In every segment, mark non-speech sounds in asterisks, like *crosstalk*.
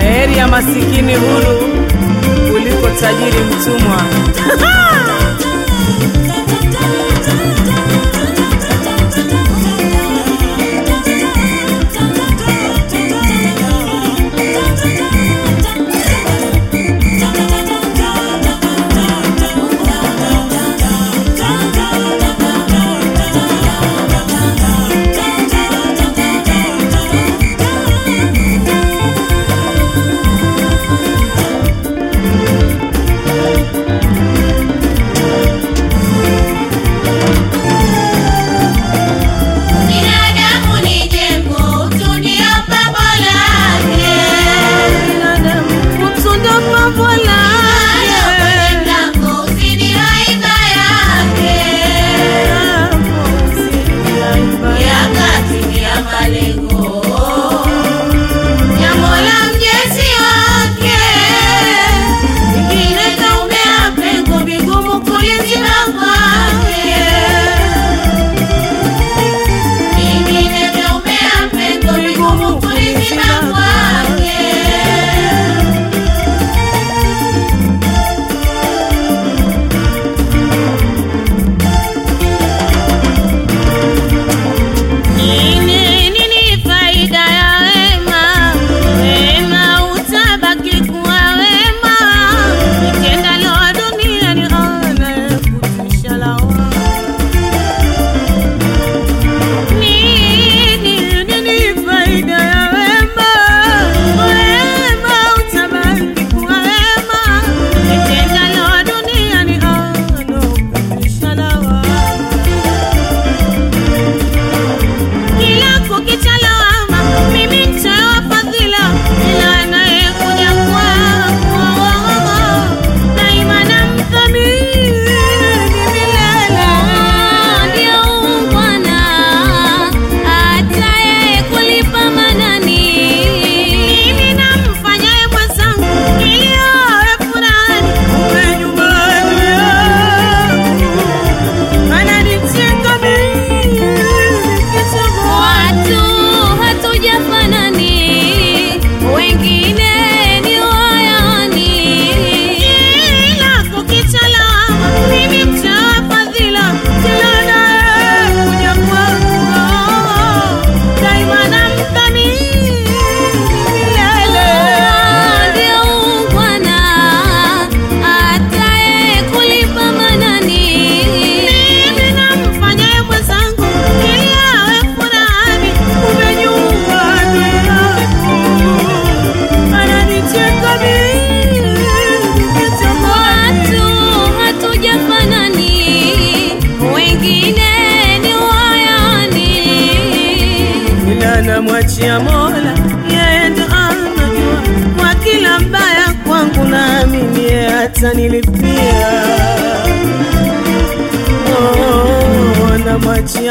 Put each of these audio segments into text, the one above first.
Heri ya masikini huru kuliko tajiri mtumwa. *laughs*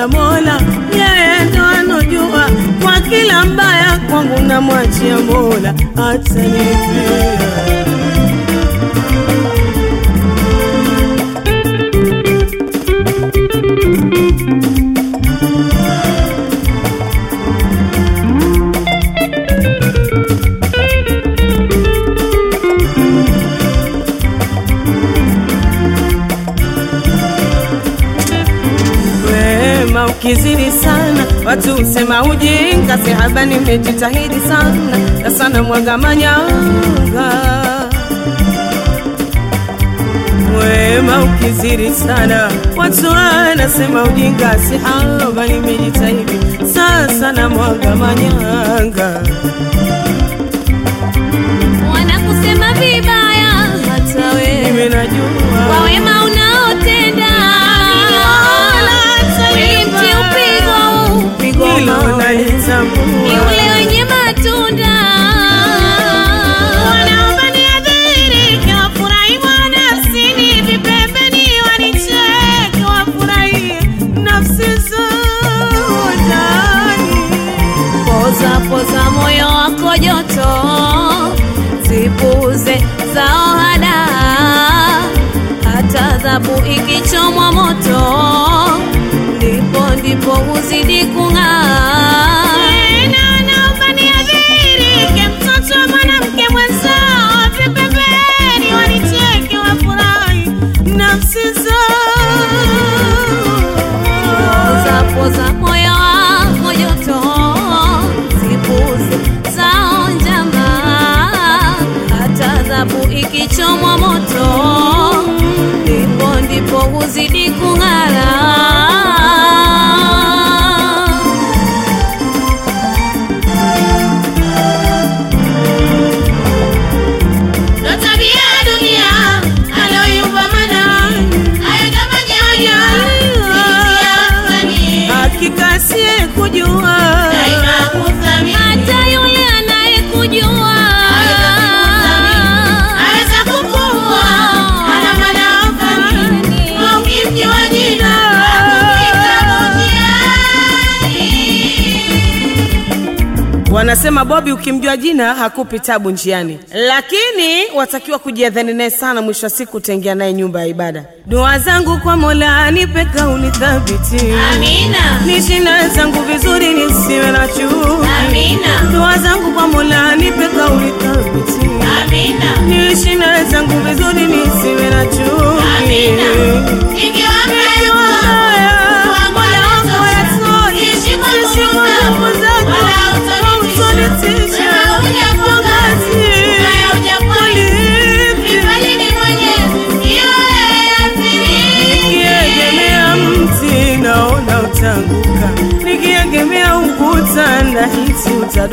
Mola, yeye ndo anojua. Kwa kila mbaya kwangu namwachia Mola atanipea nimezini sana, watu husema ujinga, sehaba nimejitahidi sana. Na sana mwaga manyanga. Wema ukiziri sana, watu wanasema ujinga, sehaba nimejitahidi sasa na mwaga manyanga. Wanakusema vibaya, hata wewe najua. Kwa unaotenda. hilo ni ule wenye matunda. unazidi kung'ara. anasema Bobi ukimjua jina hakupi tabu njiani, lakini watakiwa kujiadhani naye sana, mwisho wa siku utaingia naye nyumba ya ibada. Dua zangu kwa Mola anipe kauli thabiti, amina. Nishina zangu vizuri nisiwe na chuki, amina. Dua zangu kwa Mola anipe kauli thabiti, amina. Nishina zangu vizuri nisiwe na chuki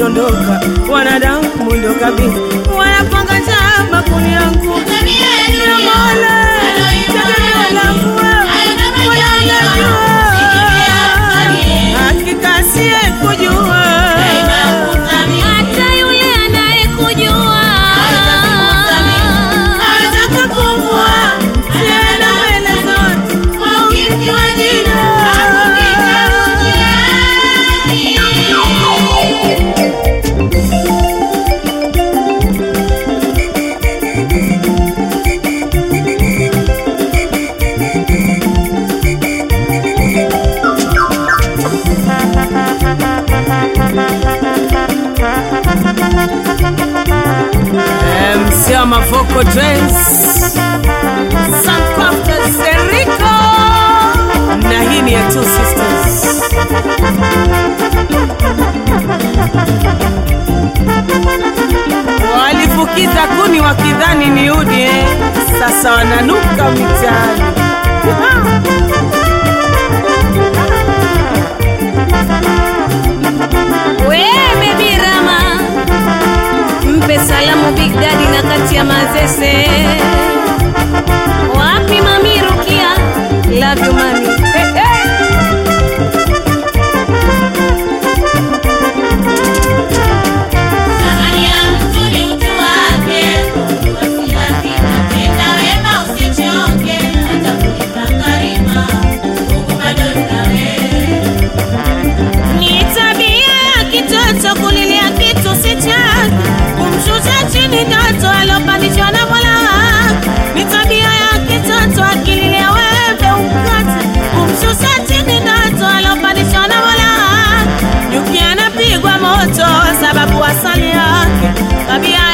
kudondoka, wanadamu mundo kabisa, wanapanga chama kuni yangu. Godrens walifukiza kuni wakidhani ni udi, sasa wananuka mitani salamu big dadi na kati ya mazese. I'll be.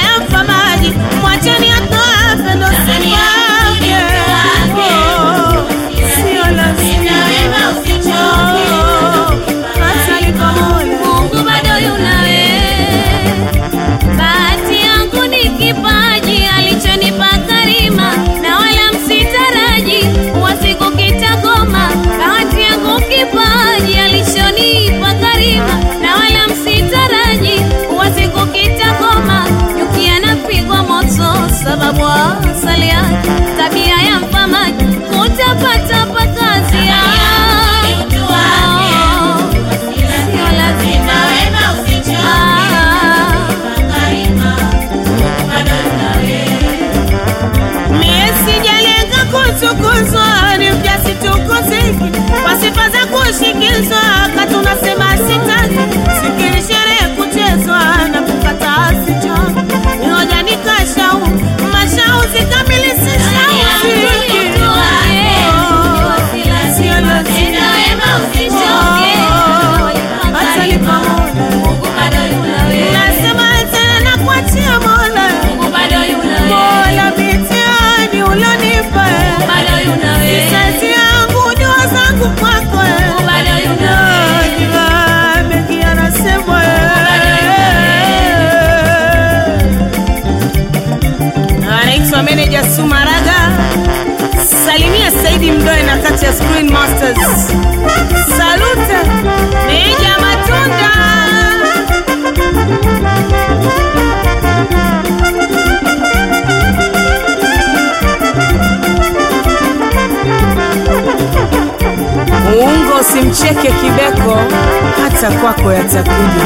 hata kwako yatakuja.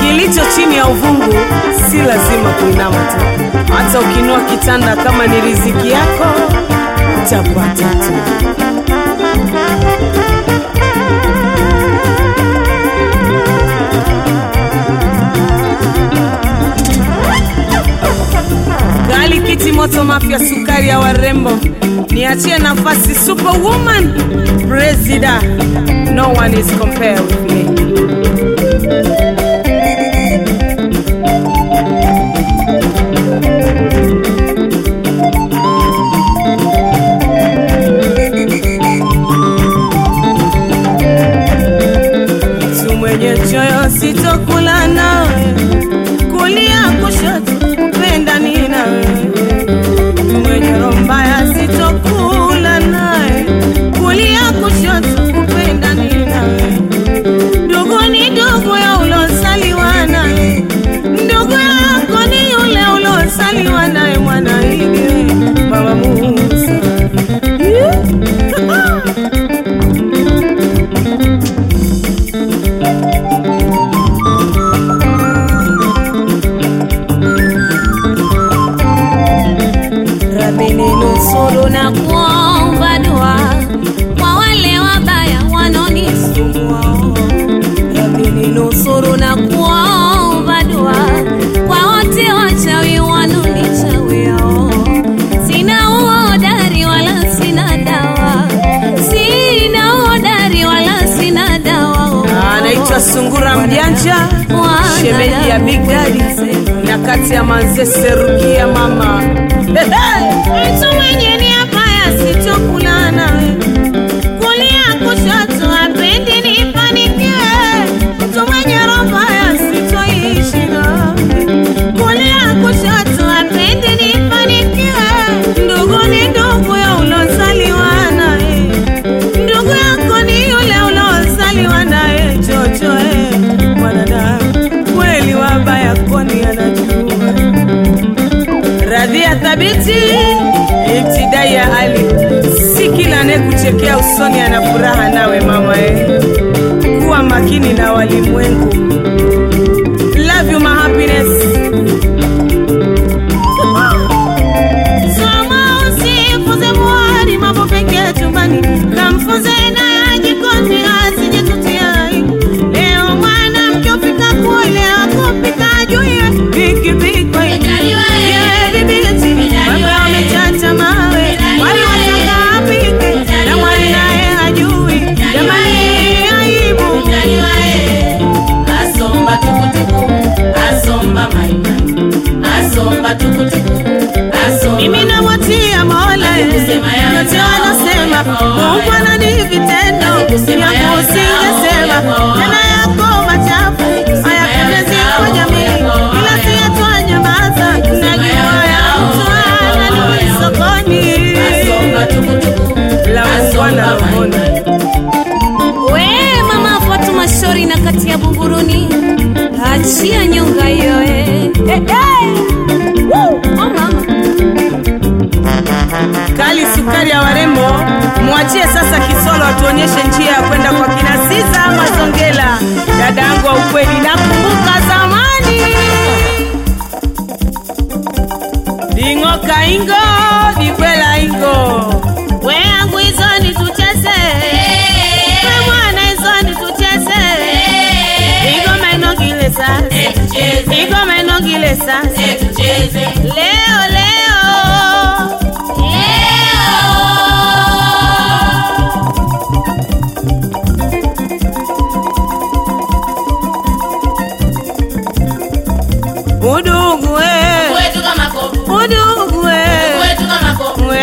Kilicho chini ya uvungu si lazima kuinama tu, hata ukinua kitanda, kama ni riziki yako utapata tu. mazito Mafia sukari ya warembo, niachie nafasi superwoman presida, no one is compared with me. manze serukia mama hey, hey! kuchekea usoni, ana furaha nawe mama eh. Kuwa makini na walimwengu kali sukari ya warembo mwachie sasa kisolo atuonyeshe njia ya kwenda kwa kina siza ama zongela dada yangu wa ukweli nakumbuka zamani. Dingo ingo dikwela ingo. sasa, leo leo. Udugu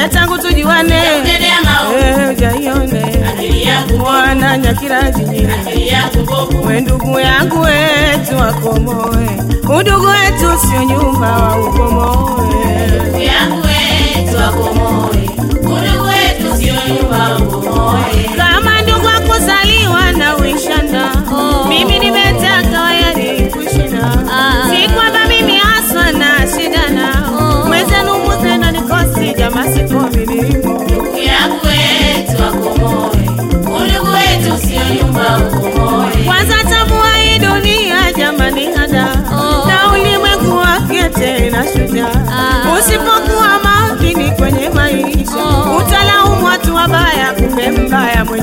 tangu tujuane. Eh, Jaione mwana nyakiraji we ndugu yangu wetu wakomoe udugu wetu yangu sio nyumba wa ukomoe. Ndugu we, tuwakomoe. Undugu wetu sio nyumba wa ukomoe.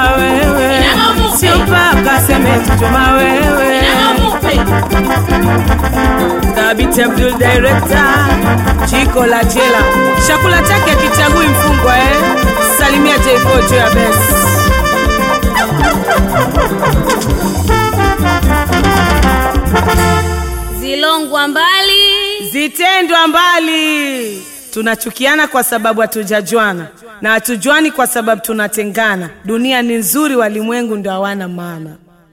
chuma wewe, sio mpaka seme chuma wewe. Thabiti Abdul director, chiko la jela, chakula chake kichagui mfungwa eh. Salimia J4 juu ya besi zilongwa mbali, zitendwa mbali. Tunachukiana kwa sababu hatujajuana na hatujuani kwa sababu tunatengana. Dunia ni nzuri, walimwengu ndio hawana maana.